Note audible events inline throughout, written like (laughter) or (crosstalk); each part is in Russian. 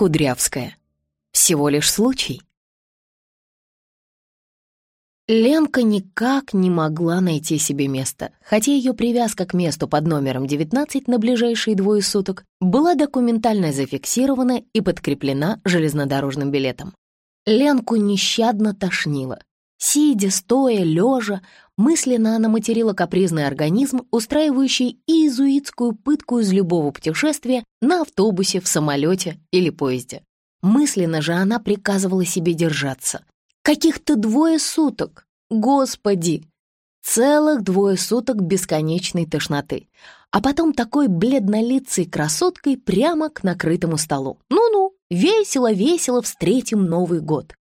Кудрявская. Всего лишь случай. Ленка никак не могла найти себе места, хотя ее привязка к месту под номером 19 на ближайшие двое суток была документально зафиксирована и подкреплена железнодорожным билетом. Ленку нещадно тошнило. Сидя, стоя, лежа, мысленно она материла капризный организм, устраивающий иезуитскую пытку из любого путешествия на автобусе, в самолете или поезде. Мысленно же она приказывала себе держаться. Каких-то двое суток, господи! Целых двое суток бесконечной тошноты. А потом такой бледнолицей красоткой прямо к накрытому столу. Ну-ну, весело-весело встретим Новый год.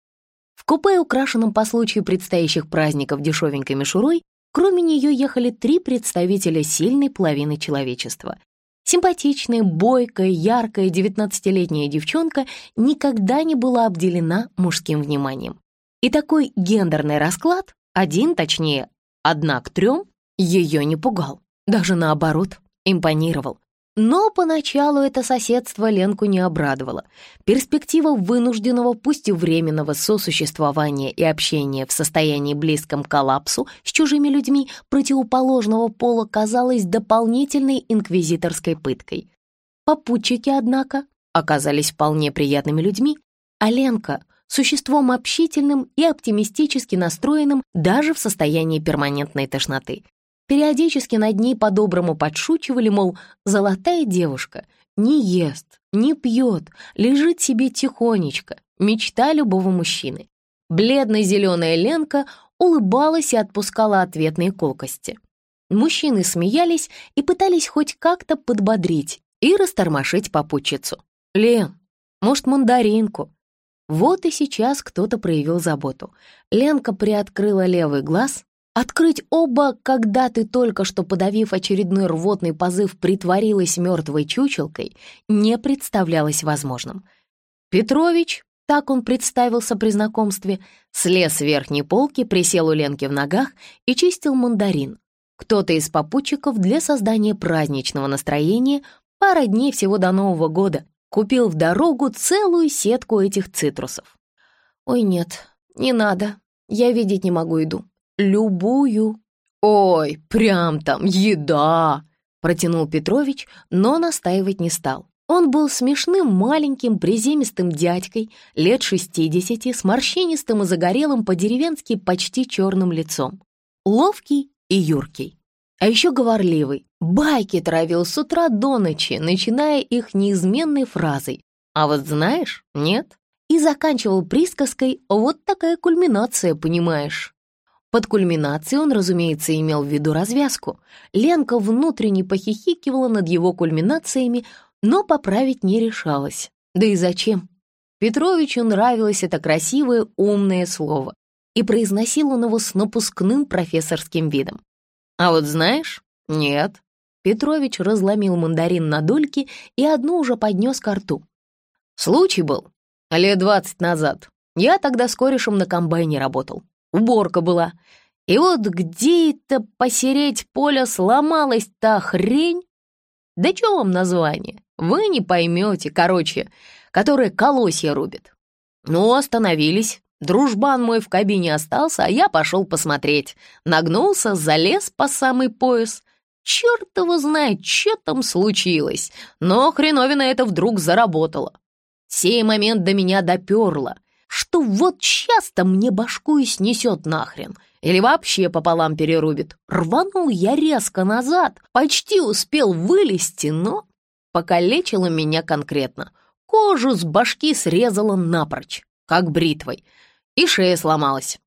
Купе, украшенном по случаю предстоящих праздников дешевенькой мишурой, кроме нее ехали три представителя сильной половины человечества. Симпатичная, бойкая, яркая девятнадцатилетняя девчонка никогда не была обделена мужским вниманием. И такой гендерный расклад, один, точнее, одна к трем, ее не пугал. Даже наоборот, импонировал. Но поначалу это соседство Ленку не обрадовало. Перспектива вынужденного, пусть и временного сосуществования и общения в состоянии близком к коллапсу с чужими людьми противоположного пола казалась дополнительной инквизиторской пыткой. Попутчики, однако, оказались вполне приятными людьми, а Ленка — существом общительным и оптимистически настроенным даже в состоянии перманентной тошноты — Периодически над ней по-доброму подшучивали, мол, золотая девушка, не ест, не пьет, лежит себе тихонечко, мечта любого мужчины. Бледно-зеленая Ленка улыбалась и отпускала ответные колкости. Мужчины смеялись и пытались хоть как-то подбодрить и растормошить попутчицу. «Лен, может, мандаринку?» Вот и сейчас кто-то проявил заботу. Ленка приоткрыла левый глаз, Открыть оба, когда ты только что подавив очередной рвотный позыв, притворилась мертвой чучелкой, не представлялось возможным. Петрович, так он представился при знакомстве, слез с верхней полки, присел у Ленки в ногах и чистил мандарин. Кто-то из попутчиков для создания праздничного настроения пара дней всего до Нового года купил в дорогу целую сетку этих цитрусов. «Ой, нет, не надо, я видеть не могу иду», любую». «Ой, прям там еда!» — протянул Петрович, но настаивать не стал. Он был смешным, маленьким, приземистым дядькой, лет шестидесяти, с морщинистым и загорелым по-деревенски почти черным лицом. Ловкий и юркий. А еще говорливый. Байки травил с утра до ночи, начиная их неизменной фразой. «А вот знаешь, нет?» И заканчивал присказкой «Вот такая кульминация, понимаешь?» Под кульминацией он, разумеется, имел в виду развязку. Ленка внутренне похихикивала над его кульминациями, но поправить не решалась. Да и зачем? Петровичу нравилось это красивое, умное слово, и произносил он его с напускным профессорским видом. «А вот знаешь, нет». Петрович разломил мандарин на дольки и одну уже поднес ко рту. «Случай был. Лет двадцать назад. Я тогда с корешем на комбайне работал уборка была. И вот где это посереть поле сломалась та хрень? Да что вам название? Вы не поймете, короче, которая колосья рубит. Ну, остановились. Дружбан мой в кабине остался, а я пошел посмотреть. Нагнулся, залез по самый пояс. Черт его знает, что там случилось. Но хреновина это вдруг заработала. Сей момент до меня доперло что вот часто мне башку и снесет нахрен, или вообще пополам перерубит. Рванул я резко назад, почти успел вылезти, но покалечило меня конкретно. Кожу с башки срезала напрочь, как бритвой, и шея сломалась.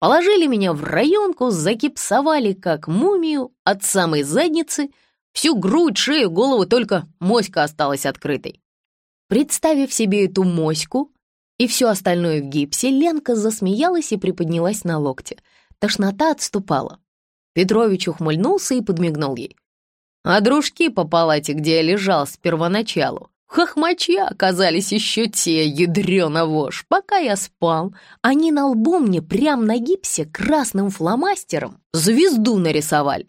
Положили меня в районку, закипсовали как мумию от самой задницы, всю грудь, шею, голову, только моська осталась открытой. Представив себе эту моську, и все остальное в гипсе, Ленка засмеялась и приподнялась на локте. Тошнота отступала. Петрович ухмыльнулся и подмигнул ей. А дружки по палате, где я лежал с первоначалу, хохмачи оказались еще те, ядрёна вошь. Пока я спал, они на лбу мне прям на гипсе красным фломастером звезду нарисовали.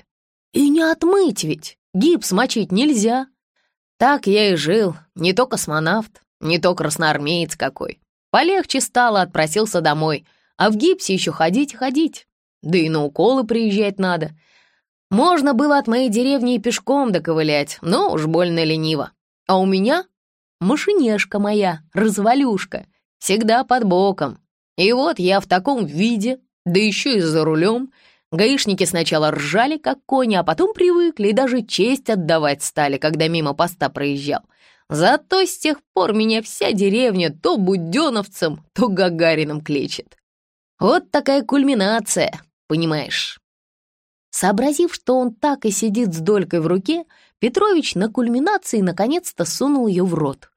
И не отмыть ведь, гипс мочить нельзя. Так я и жил, не то космонавт, Не то красноармеец какой. Полегче стало, отпросился домой. А в гипсе еще ходить и ходить. Да и на уколы приезжать надо. Можно было от моей деревни и пешком доковылять, но уж больно лениво. А у меня машинешка моя, развалюшка, всегда под боком. И вот я в таком виде, да еще и за рулем. Гаишники сначала ржали, как кони, а потом привыкли и даже честь отдавать стали, когда мимо поста проезжал. Зато с тех пор меня вся деревня то буденовцем, то гагарином кличет. Вот такая кульминация, понимаешь? Сообразив, что он так и сидит с долькой в руке, Петрович на кульминации наконец-то сунул ее в рот.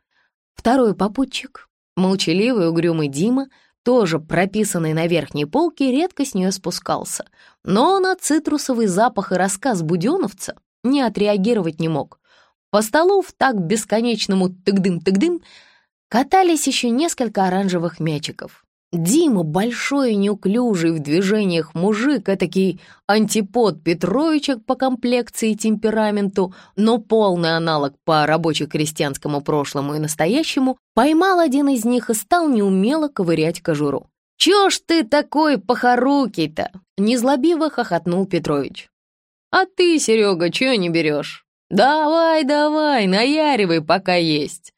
Второй попутчик, молчаливый угрюмый Дима, тоже прописанный на верхней полке, редко с нее спускался. Но на цитрусовый запах и рассказ буденовца не отреагировать не мог. По столу в так бесконечному тыгдым-тыгдым катались еще несколько оранжевых мячиков. Дима, большой и неуклюжий в движениях мужик, этакий антипод Петровича по комплекции и темпераменту, но полный аналог по рабоче-крестьянскому прошлому и настоящему, поймал один из них и стал неумело ковырять кожуру. «Чё ж ты такой похорукий-то?» — незлобиво хохотнул Петрович. «А ты, Серега, чё не берешь? Давай, давай, наяривай, пока есть».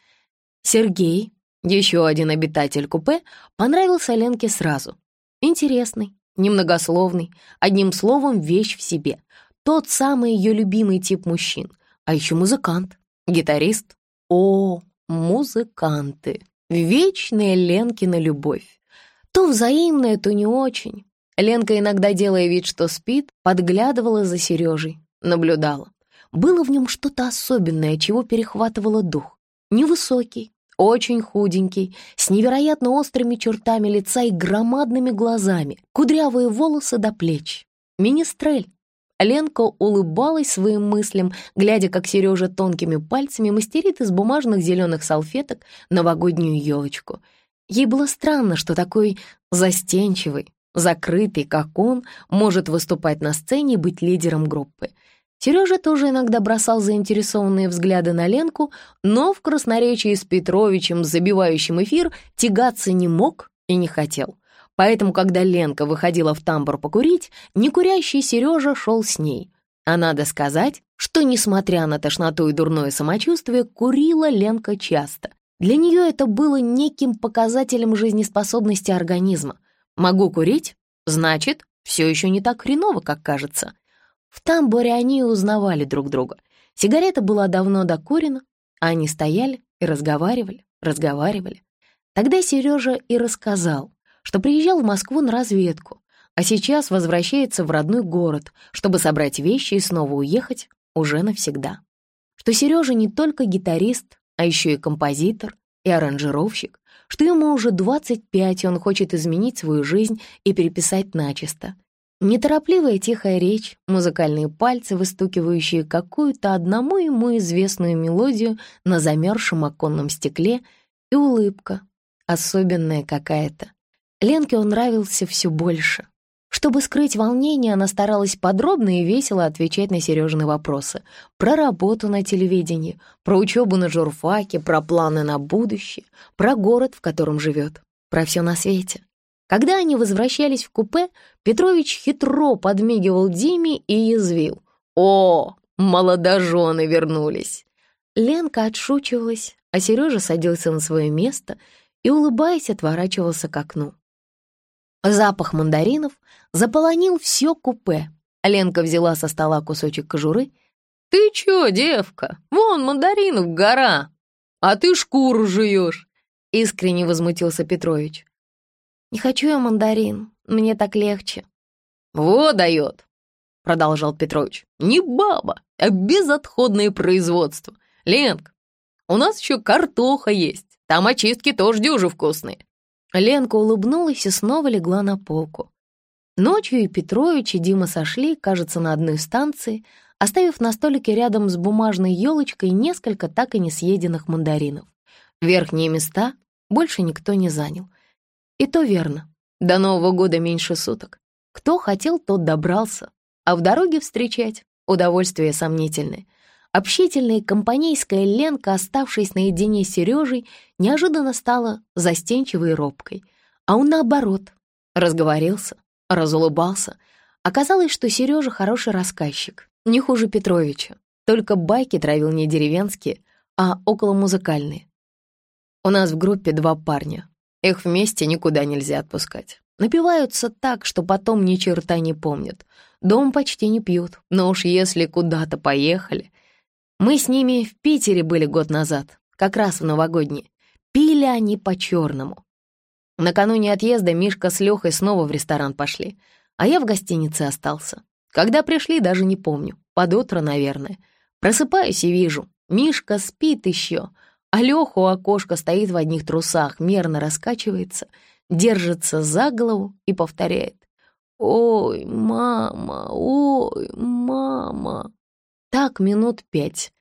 Сергей, еще один обитатель купе понравился Ленке сразу. Интересный, немногословный, одним словом, вещь в себе. Тот самый ее любимый тип мужчин. А еще музыкант, гитарист. О, музыканты. Вечная Ленкина любовь. То взаимная, то не очень. Ленка, иногда делая вид, что спит, подглядывала за Сережей, наблюдала. Было в нем что-то особенное, чего перехватывало дух. Невысокий, очень худенький, с невероятно острыми чертами лица и громадными глазами, кудрявые волосы до плеч. Министрель. Ленка улыбалась своим мыслям, глядя, как Сережа тонкими пальцами мастерит из бумажных зеленых салфеток новогоднюю елочку. Ей было странно, что такой застенчивый, закрытый, как он, может выступать на сцене и быть лидером группы — Сережа тоже иногда бросал заинтересованные взгляды на Ленку, но в красноречии с Петровичем, забивающим эфир, тягаться не мог и не хотел. Поэтому, когда Ленка выходила в тамбур покурить, некурящий Сережа шел с ней. А надо сказать, что, несмотря на тошноту и дурное самочувствие, курила Ленка часто. Для нее это было неким показателем жизнеспособности организма. Могу курить, значит, все еще не так хреново, как кажется. В тамбуре они узнавали друг друга. Сигарета была давно докурена, а они стояли и разговаривали, разговаривали. Тогда Сережа и рассказал, что приезжал в Москву на разведку, а сейчас возвращается в родной город, чтобы собрать вещи и снова уехать уже навсегда. Что Сережа не только гитарист, а еще и композитор и аранжировщик, что ему уже 25, и он хочет изменить свою жизнь и переписать начисто, Неторопливая тихая речь, музыкальные пальцы, выстукивающие какую-то одному ему известную мелодию на замерзшем оконном стекле, и улыбка, особенная какая-то. Ленке он нравился все больше. Чтобы скрыть волнение, она старалась подробно и весело отвечать на Сережины вопросы. Про работу на телевидении, про учебу на журфаке, про планы на будущее, про город, в котором живет, про все на свете. Когда они возвращались в купе, Петрович хитро подмигивал Диме и язвил. «О, молодожены вернулись!» Ленка отшучивалась, а Сережа садился на свое место и, улыбаясь, отворачивался к окну. Запах мандаринов заполонил все купе. Ленка взяла со стола кусочек кожуры. «Ты чё, девка? Вон мандаринов гора! А ты шкуру жуешь!» Искренне возмутился Петрович. «Не хочу я мандарин, мне так легче». «Вот дает», — продолжал Петрович. «Не баба, а безотходное производство. Ленка, у нас еще картоха есть, там очистки тоже дюжи вкусные». Ленка улыбнулась и снова легла на полку. Ночью и Петрович, и Дима сошли, кажется, на одной станции, оставив на столике рядом с бумажной елочкой несколько так и не съеденных мандаринов. Верхние места больше никто не занял — и то верно. До Нового года меньше суток. Кто хотел, тот добрался. А в дороге встречать удовольствие сомнительное. общительная компанейская Ленка, оставшись наедине с Сережей, неожиданно стала застенчивой и робкой. А он наоборот, разговорился, разулыбался. Оказалось, что Сережа хороший рассказчик, не хуже Петровича, только байки травил не деревенские, а околомузыкальные. У нас в группе два парня. Их вместе никуда нельзя отпускать. Напиваются так, что потом ни черта не помнят. Дом почти не пьют, но уж если куда-то поехали. Мы с ними в Питере были год назад, как раз в новогодние. Пили они по-черному. Накануне отъезда Мишка с Лехой снова в ресторан пошли, а я в гостинице остался. Когда пришли, даже не помню. Под утро, наверное. Просыпаюсь и вижу, Мишка спит еще, а Леха у окошка стоит в одних трусах, мерно раскачивается, держится за голову и повторяет. «Ой, мама, ой, мама!» Так минут пять.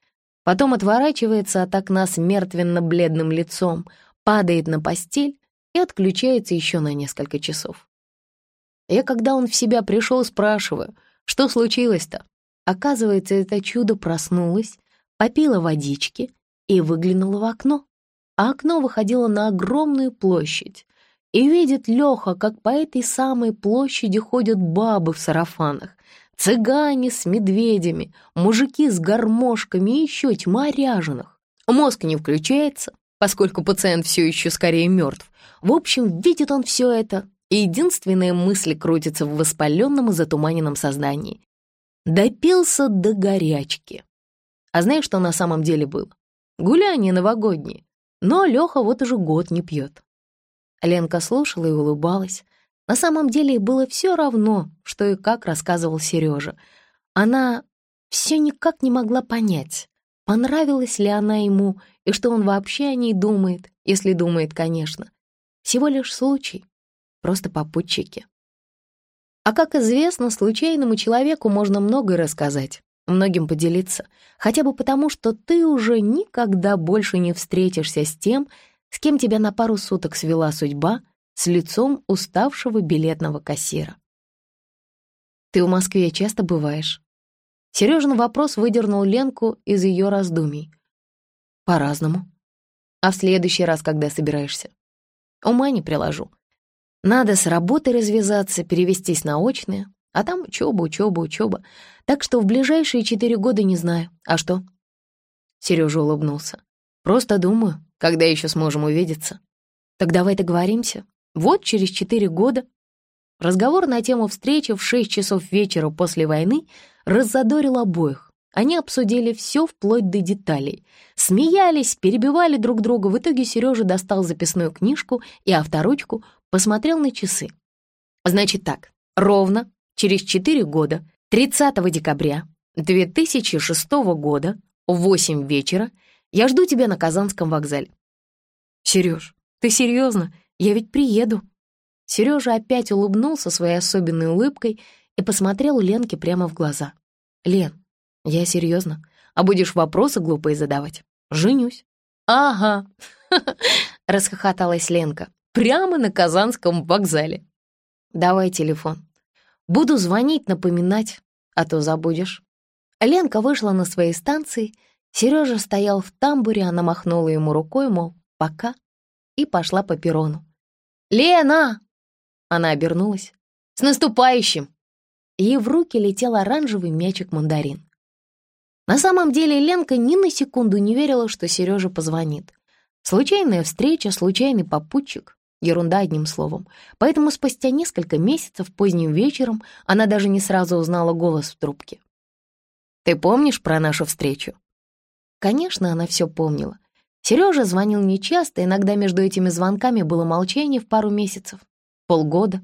Потом отворачивается от окна с мертвенно-бледным лицом, падает на постель и отключается еще на несколько часов. Я, когда он в себя пришел, спрашиваю, что случилось-то? Оказывается, это чудо проснулось, попила водички и выглянула в окно. А окно выходило на огромную площадь, и видит Леха, как по этой самой площади ходят бабы в сарафанах, цыгане с медведями, мужики с гармошками и еще тьма ряженых. Мозг не включается, поскольку пациент все еще скорее мертв. В общем, видит он все это, и единственная мысль крутится в воспаленном и затуманенном сознании. Допился до горячки. А знаешь, что на самом деле было? Гуляние новогоднее. Но Леха вот уже год не пьет. Ленка слушала и улыбалась. На самом деле ей было все равно, что и как рассказывал Сережа. Она все никак не могла понять, понравилась ли она ему и что он вообще о ней думает, если думает, конечно. Всего лишь случай, просто попутчики. А как известно, случайному человеку можно многое рассказать, многим поделиться, хотя бы потому, что ты уже никогда больше не встретишься с тем, с кем тебя на пару суток свела судьба с лицом уставшего билетного кассира. «Ты в Москве часто бываешь?» Сережин вопрос выдернул Ленку из ее раздумий. «По-разному. А в следующий раз, когда собираешься?» «Ума не приложу. Надо с работы развязаться, перевестись на очное, а там учеба, учеба, учеба. Так что в ближайшие четыре года не знаю. А что?» Сережа улыбнулся. «Просто думаю, когда еще сможем увидеться? Так давай договоримся. Вот через четыре года. Разговор на тему встречи в шесть часов вечера после войны раззадорил обоих. Они обсудили все вплоть до деталей. Смеялись, перебивали друг друга. В итоге Сережа достал записную книжку и авторучку, посмотрел на часы. Значит так, ровно через четыре года, 30 декабря 2006 года, в 8 вечера, я жду тебя на Казанском вокзале». «Сереж, ты серьезно? Я ведь приеду». Сережа опять улыбнулся своей особенной улыбкой и посмотрел Ленке прямо в глаза. «Лен, я серьезно. А будешь вопросы глупые задавать? Женюсь». «Ага», (laughs) — расхохоталась Ленка. «Прямо на Казанском вокзале». «Давай телефон. Буду звонить, напоминать, а то забудешь». Ленка вышла на своей станции — Сережа стоял в тамбуре, она махнула ему рукой, мол, пока, и пошла по перрону. «Лена!» Она обернулась. «С наступающим!» Ей в руки летел оранжевый мячик-мандарин. На самом деле Ленка ни на секунду не верила, что Сережа позвонит. Случайная встреча, случайный попутчик. Ерунда одним словом. Поэтому спустя несколько месяцев поздним вечером она даже не сразу узнала голос в трубке. «Ты помнишь про нашу встречу?» Конечно, она все помнила. Сережа звонил нечасто, иногда между этими звонками было молчание в пару месяцев, полгода.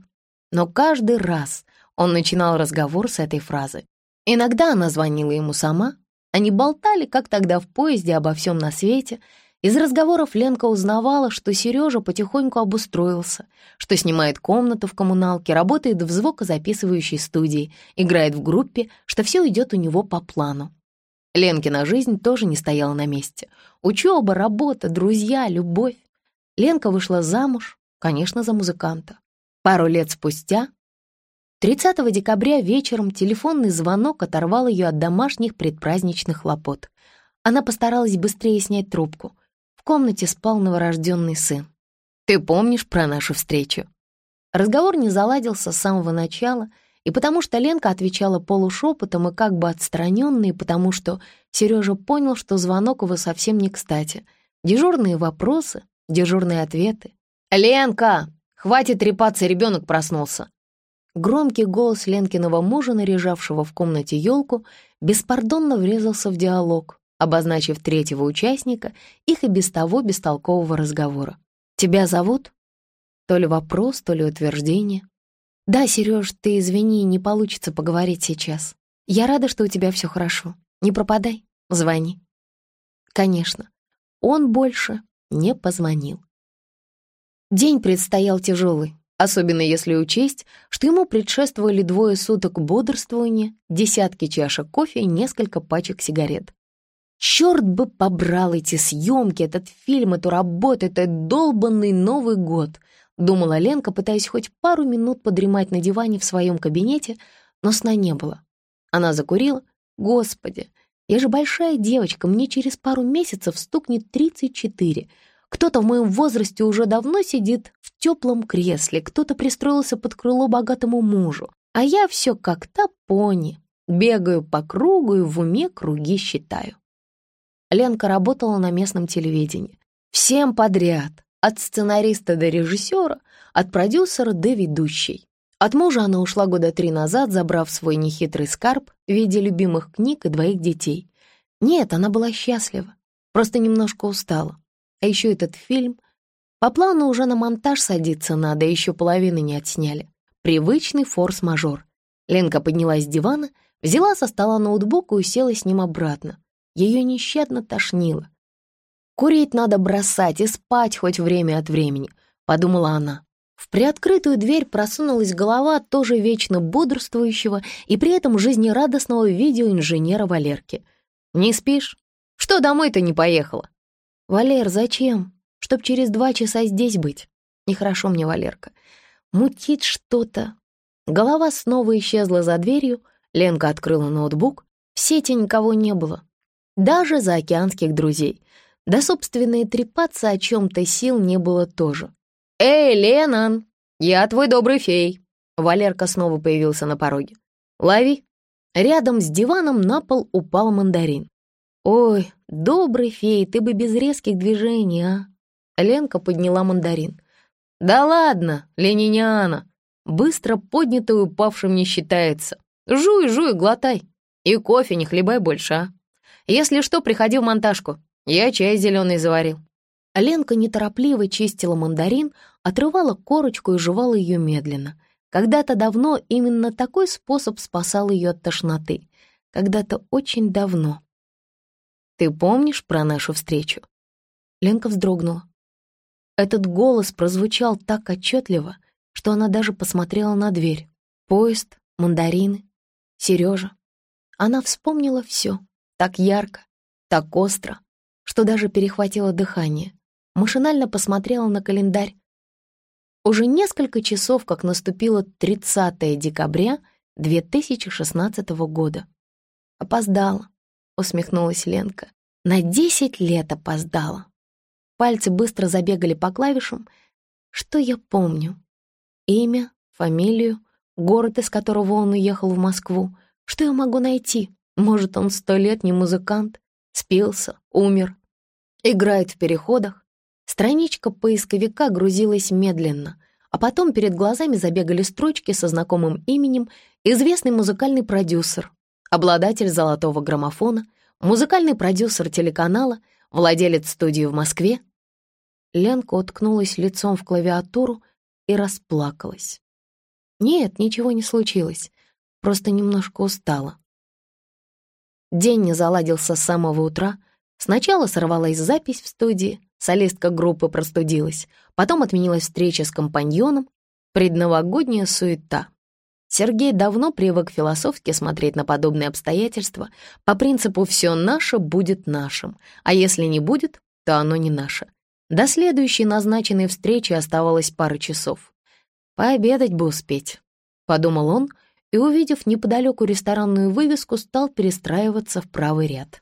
Но каждый раз он начинал разговор с этой фразы. Иногда она звонила ему сама, они болтали, как тогда в поезде, обо всем на свете. Из разговоров Ленка узнавала, что Сережа потихоньку обустроился, что снимает комнату в коммуналке, работает в звукозаписывающей студии, играет в группе, что все идет у него по плану. Ленкина жизнь тоже не стояла на месте. Учеба, работа, друзья, любовь. Ленка вышла замуж, конечно, за музыканта. Пару лет спустя 30 декабря вечером телефонный звонок оторвал ее от домашних предпраздничных хлопот. Она постаралась быстрее снять трубку. Комнате спал новорожденный сын. «Ты помнишь про нашу встречу?» Разговор не заладился с самого начала, и потому что Ленка отвечала полушепотом и как бы отстраненно, и потому что Сережа понял, что звонок его совсем не кстати. Дежурные вопросы, дежурные ответы. «Ленка, хватит трепаться, ребенок проснулся!» Громкий голос Ленкиного мужа, наряжавшего в комнате елку, беспардонно врезался в диалог, обозначив третьего участника их и без того бестолкового разговора. «Тебя зовут?» То ли вопрос, то ли утверждение. «Да, Сереж, ты извини, не получится поговорить сейчас. Я рада, что у тебя все хорошо. Не пропадай, звони». Конечно, он больше не позвонил. День предстоял тяжелый особенно если учесть, что ему предшествовали двое суток бодрствования, десятки чашек кофе и несколько пачек сигарет. Черт бы побрал эти съемки, этот фильм, эту работу, этот долбанный Новый год, думала Ленка, пытаясь хоть пару минут подремать на диване в своем кабинете, но сна не было. Она закурила. Господи, я же большая девочка, мне через пару месяцев стукнет 34. Кто-то в моем возрасте уже давно сидит в теплом кресле, кто-то пристроился под крыло богатому мужу, а я все как то пони, бегаю по кругу и в уме круги считаю. Ленка работала на местном телевидении. Всем подряд, от сценариста до режиссера, от продюсера до ведущей. От мужа она ушла года три назад, забрав свой нехитрый скарб в виде любимых книг и двоих детей. Нет, она была счастлива, просто немножко устала. А еще этот фильм. По плану уже на монтаж садиться надо, еще половины не отсняли. Привычный форс-мажор. Ленка поднялась с дивана, взяла со стола ноутбук и усела с ним обратно. Ее нещадно тошнило. «Курить надо бросать и спать хоть время от времени», — подумала она. В приоткрытую дверь просунулась голова тоже вечно бодрствующего и при этом жизнерадостного видеоинженера Валерки. «Не спишь? Что домой-то не поехала?» «Валер, зачем? Чтоб через два часа здесь быть. Нехорошо мне, Валерка. Мутит что-то». Голова снова исчезла за дверью, Ленка открыла ноутбук. В сети никого не было. Даже за океанских друзей. Да, собственно, и трепаться о чем-то сил не было тоже. «Эй, Ленан, я твой добрый фей!» Валерка снова появился на пороге. «Лови!» Рядом с диваном на пол упал мандарин. «Ой, добрый фей, ты бы без резких движений, а?» Ленка подняла мандарин. «Да ладно, лениниана, быстро поднятый упавшим не считается. Жуй, жуй, глотай. И кофе не хлебай больше, а? Если что, приходи в монтажку, я чай зеленый заварил». Ленка неторопливо чистила мандарин, отрывала корочку и жевала ее медленно. Когда-то давно именно такой способ спасал ее от тошноты. Когда-то очень давно. Ты помнишь про нашу встречу?» Ленка вздрогнула. Этот голос прозвучал так отчетливо, что она даже посмотрела на дверь. Поезд, мандарины, Сережа. Она вспомнила все так ярко, так остро, что даже перехватило дыхание. Машинально посмотрела на календарь. Уже несколько часов, как наступило 30 декабря 2016 года. Опоздала. — усмехнулась Ленка. «На десять лет опоздала». Пальцы быстро забегали по клавишам. Что я помню? Имя, фамилию, город, из которого он уехал в Москву. Что я могу найти? Может, он сто лет не музыкант? Спился, умер. Играет в переходах. Страничка поисковика грузилась медленно, а потом перед глазами забегали строчки со знакомым именем «Известный музыкальный продюсер», обладатель золотого граммофона, музыкальный продюсер телеканала, владелец студии в Москве. Ленка уткнулась лицом в клавиатуру и расплакалась. Нет, ничего не случилось, просто немножко устала. День не заладился с самого утра. Сначала сорвалась запись в студии, солистка группы простудилась, потом отменилась встреча с компаньоном, предновогодняя суета. Сергей давно привык философски смотреть на подобные обстоятельства по принципу «все наше будет нашим», а если не будет, то оно не наше. До следующей назначенной встречи оставалось пара часов. Пообедать бы успеть. — подумал он, и, увидев неподалеку ресторанную вывеску, стал перестраиваться в правый ряд.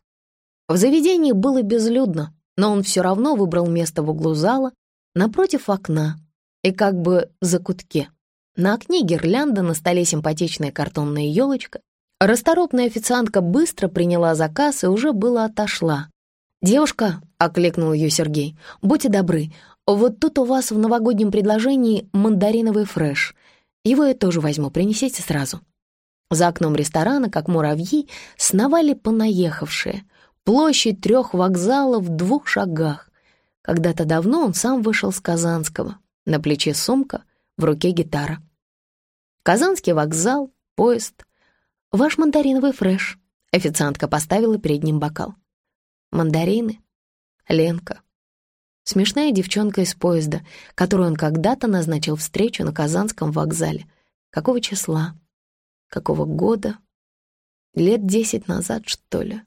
В заведении было безлюдно, но он все равно выбрал место в углу зала, напротив окна и как бы за кутке. На окне гирлянда, на столе симпатичная картонная елочка. Расторопная официантка быстро приняла заказ и уже было отошла. «Девушка», — окликнул ее Сергей, — «будьте добры, вот тут у вас в новогоднем предложении мандариновый фреш. Его я тоже возьму, принесите сразу». За окном ресторана, как муравьи, сновали понаехавшие. Площадь трех вокзалов в двух шагах. Когда-то давно он сам вышел с Казанского. На плече сумка, в руке гитара. Казанский вокзал, поезд. Ваш мандариновый фреш. Официантка поставила перед ним бокал. Мандарины. Ленка. Смешная девчонка из поезда, которую он когда-то назначил встречу на Казанском вокзале. Какого числа? Какого года? Лет десять назад, что ли?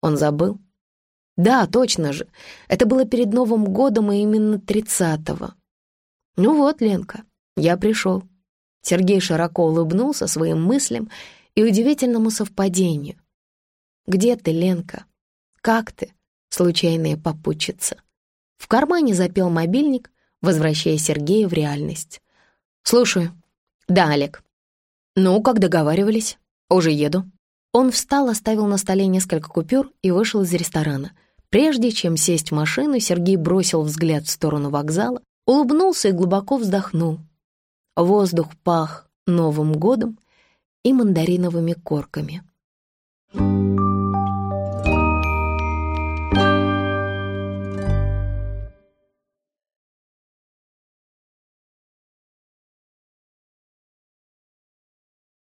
Он забыл? Да, точно же. Это было перед Новым годом и именно тридцатого. Ну вот, Ленка, я пришел. Сергей широко улыбнулся своим мыслям и удивительному совпадению. «Где ты, Ленка? Как ты, случайная попутчица?» В кармане запел мобильник, возвращая Сергея в реальность. «Слушаю». «Да, Олег». «Ну, как договаривались? Уже еду». Он встал, оставил на столе несколько купюр и вышел из ресторана. Прежде чем сесть в машину, Сергей бросил взгляд в сторону вокзала, улыбнулся и глубоко вздохнул. Воздух пах Новым годом и мандариновыми корками. Thank you.